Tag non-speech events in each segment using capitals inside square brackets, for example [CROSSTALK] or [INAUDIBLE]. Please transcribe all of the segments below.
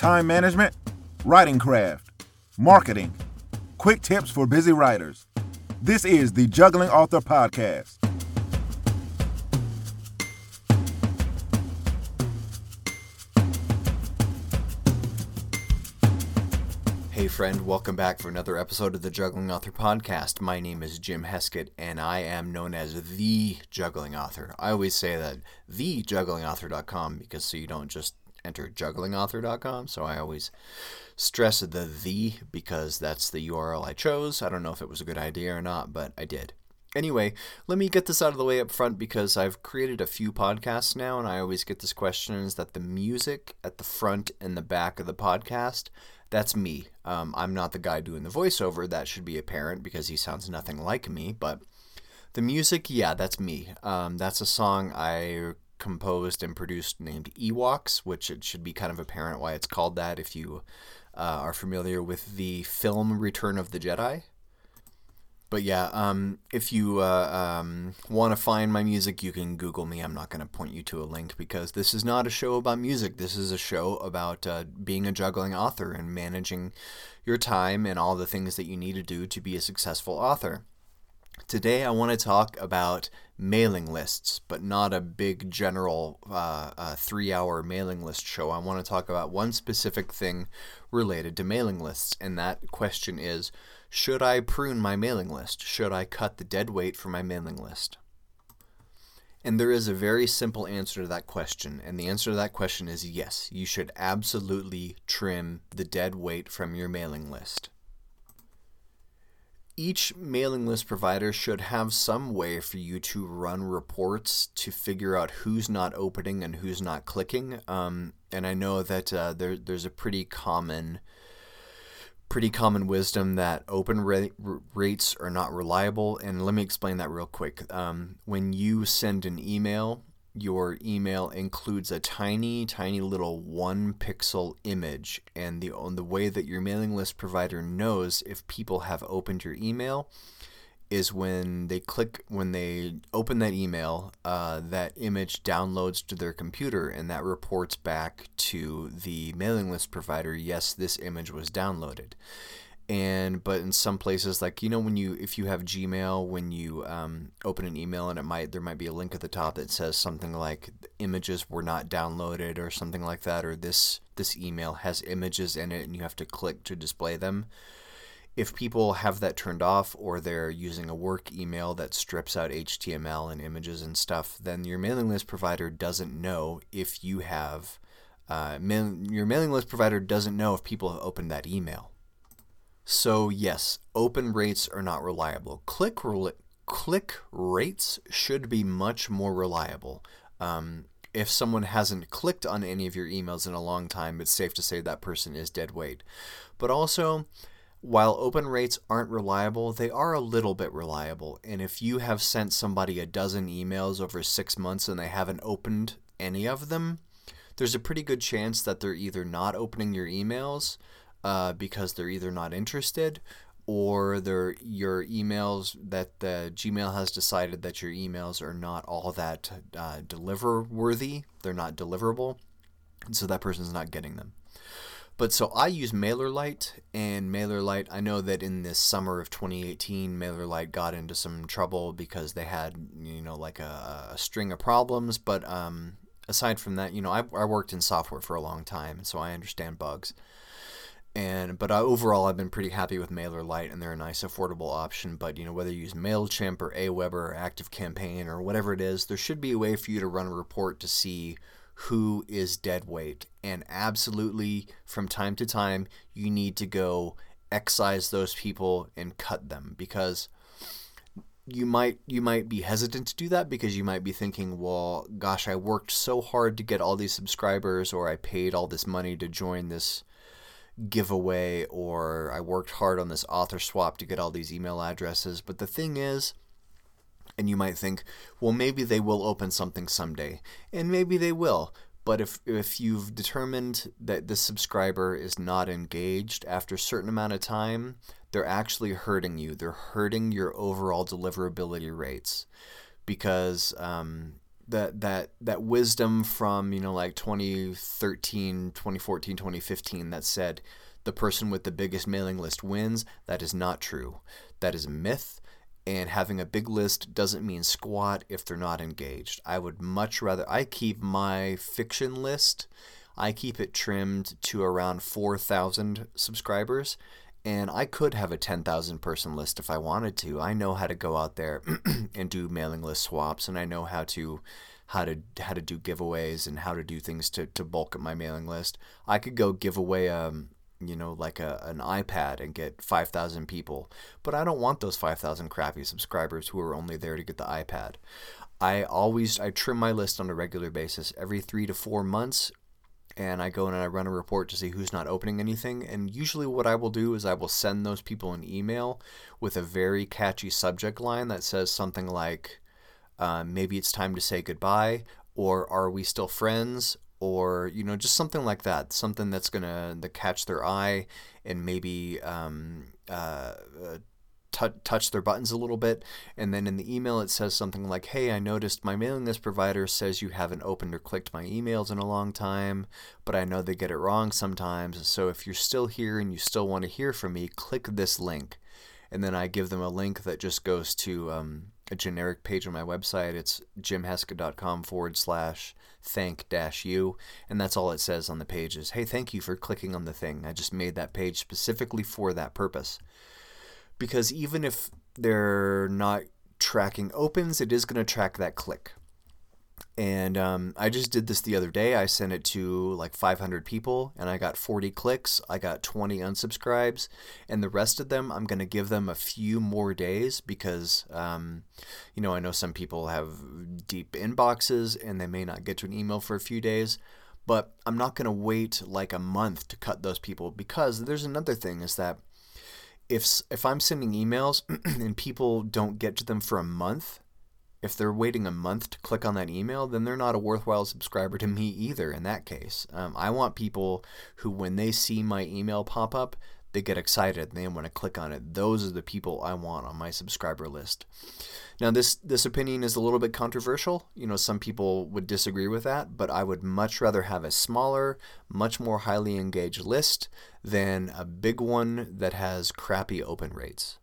time management, writing craft, marketing, quick tips for busy writers. This is the Juggling Author Podcast. Hey, friend, welcome back for another episode of the Juggling Author Podcast. My name is Jim Heskett, and I am known as the Juggling Author. I always say that thejugglingauthor.com because so you don't just enter jugglingauthor.com. So I always stress the the because that's the URL I chose. I don't know if it was a good idea or not, but I did. Anyway, let me get this out of the way up front because I've created a few podcasts now, and I always get this question is that the music at the front and the back of the podcast that's me. Um, I'm not the guy doing the voiceover. That should be apparent because he sounds nothing like me. But the music, yeah, that's me. Um, that's a song I composed and produced named Ewoks, which it should be kind of apparent why it's called that if you uh, are familiar with the film Return of the Jedi. But yeah, um, if you uh, um, want to find my music, you can Google me. I'm not going to point you to a link because this is not a show about music. This is a show about uh, being a juggling author and managing your time and all the things that you need to do to be a successful author. Today, I want to talk about mailing lists, but not a big general uh, uh, three hour mailing list show. I want to talk about one specific thing related to mailing lists, and that question is should I prune my mailing list? Should I cut the dead weight for my mailing list? And there is a very simple answer to that question, and the answer to that question is yes, you should absolutely trim the dead weight from your mailing list. Each mailing list provider should have some way for you to run reports to figure out who's not opening and who's not clicking. Um, and I know that uh, there, there's a pretty common pretty common wisdom that open rates are not reliable. And let me explain that real quick. Um, when you send an email, your email includes a tiny, tiny little one pixel image. And the, the way that your mailing list provider knows if people have opened your email is when they click when they open that email uh, that image downloads to their computer and that reports back to the mailing list provider yes this image was downloaded and but in some places like you know when you if you have gmail when you um, open an email and it might there might be a link at the top that says something like images were not downloaded or something like that or this this email has images in it and you have to click to display them if people have that turned off or they're using a work email that strips out HTML and images and stuff, then your mailing list provider doesn't know if you have uh, mail, your mailing list provider doesn't know if people have opened that email. So yes, open rates are not reliable. Click click rates should be much more reliable. Um, if someone hasn't clicked on any of your emails in a long time, it's safe to say that person is dead weight. But also, while open rates aren't reliable, they are a little bit reliable. And if you have sent somebody a dozen emails over six months and they haven't opened any of them, there's a pretty good chance that they're either not opening your emails uh, because they're either not interested or they're your emails that the Gmail has decided that your emails are not all that uh, deliver worthy. They're not deliverable. And so that person's not getting them. But so I use MailerLite, and MailerLite, I know that in this summer of 2018, MailerLite got into some trouble because they had, you know, like a, a string of problems. But um, aside from that, you know, I, I worked in software for a long time, so I understand bugs. And but uh, overall, I've been pretty happy with MailerLite, and they're a nice, affordable option. But you know, whether you use Mailchimp or Aweber or ActiveCampaign or whatever it is, there should be a way for you to run a report to see who is dead weight. And absolutely, from time to time, you need to go excise those people and cut them because you might you might be hesitant to do that because you might be thinking, well, gosh, I worked so hard to get all these subscribers, or I paid all this money to join this giveaway, or I worked hard on this author swap to get all these email addresses. But the thing is, and you might think, well, maybe they will open something someday. And maybe they will. But if, if you've determined that the subscriber is not engaged after a certain amount of time, they're actually hurting you. They're hurting your overall deliverability rates because um, that that that wisdom from you know like 2013 2014 2015 that said the person with the biggest mailing list wins. That is not true. That is a myth. And having a big list doesn't mean squat if they're not engaged. I would much rather i keep my fiction list. I keep it trimmed to around 4000 subscribers and I could have a 10,000 person list if I wanted to. I know how to go out there [CLEARS THROAT] and do mailing list swaps and I know how to how to how to do giveaways and how to do things to, to bulk up my mailing list. I could go give away um you know like a, an iPad and get 5,000 people, but I don't want those 5,000 crappy subscribers who are only there to get the iPad. I always I trim my list on a regular basis every 3 to 4 months and I go in and I run a report to see who's not opening anything. And usually, what I will do is I will send those people an email with a very catchy subject line that says something like, uh, maybe it's time to say goodbye, or are we still friends? Or you know, just something like that, something that's gonna catch their eye and maybe um, uh, uh t- touch their buttons a little bit. And then in the email, it says something like, Hey, I noticed my mailing list provider says you haven't opened or clicked my emails in a long time, but I know they get it wrong sometimes. So if you're still here and you still want to hear from me, click this link. And then I give them a link that just goes to um, a generic page on my website. It's jimheskett.com forward slash thank dash you. And that's all it says on the page is, hey, thank you for clicking on the thing. I just made that page specifically for that purpose because even if they're not tracking opens, it is going to track that click. And um, I just did this the other day. I sent it to like 500 people and I got 40 clicks. I got 20 unsubscribes. And the rest of them, I'm going to give them a few more days because, um, you know, I know some people have deep inboxes and they may not get to an email for a few days. But I'm not going to wait like a month to cut those people because there's another thing is that if if I'm sending emails [CLEARS THROAT] and people don't get to them for a month, if they're waiting a month to click on that email, then they're not a worthwhile subscriber to me either. In that case, um, I want people who, when they see my email pop up, they get excited and they want to click on it. Those are the people I want on my subscriber list. Now, this this opinion is a little bit controversial. You know, some people would disagree with that, but I would much rather have a smaller, much more highly engaged list than a big one that has crappy open rates.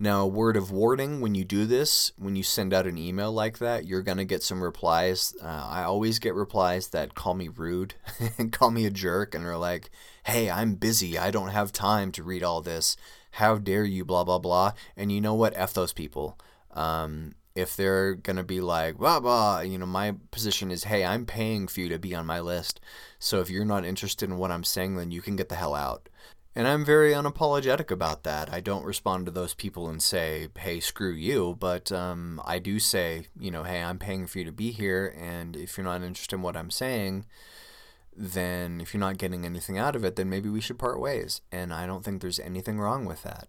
Now, a word of warning when you do this, when you send out an email like that, you're going to get some replies. Uh, I always get replies that call me rude [LAUGHS] and call me a jerk and are like, hey, I'm busy. I don't have time to read all this. How dare you, blah, blah, blah. And you know what? F those people. Um, if they're gonna be like blah blah, you know, my position is, hey, I'm paying for you to be on my list. So if you're not interested in what I'm saying, then you can get the hell out. And I'm very unapologetic about that. I don't respond to those people and say, hey, screw you. But um, I do say, you know, hey, I'm paying for you to be here. And if you're not interested in what I'm saying, then if you're not getting anything out of it, then maybe we should part ways. And I don't think there's anything wrong with that.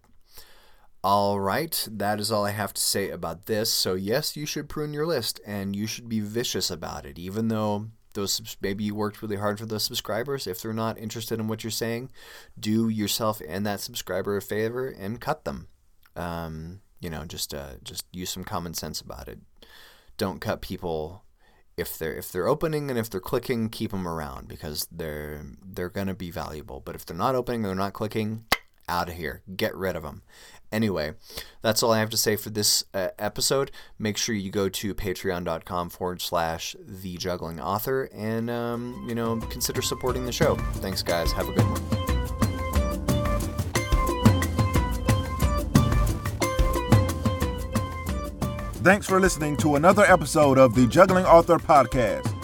All right, that is all I have to say about this. So, yes, you should prune your list and you should be vicious about it, even though those maybe you worked really hard for those subscribers. If they're not interested in what you're saying, do yourself and that subscriber a favor and cut them. Um, you know, just uh, just use some common sense about it. Don't cut people if they're if they're opening and if they're clicking, keep them around because they're they're gonna be valuable. But if they're not opening, they're not clicking, out of here. Get rid of them. Anyway, that's all I have to say for this uh, episode. Make sure you go to patreon.com forward slash the juggling author and, um, you know, consider supporting the show. Thanks, guys. Have a good one. Thanks for listening to another episode of the Juggling Author Podcast.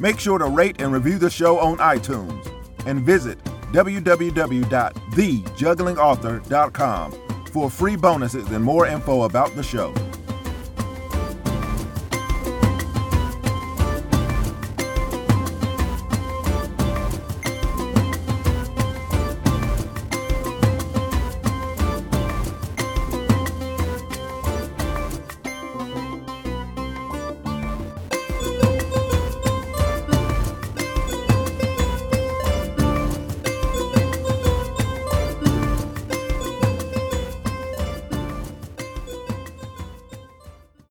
Make sure to rate and review the show on iTunes and visit www.thejugglingauthor.com for free bonuses and more info about the show.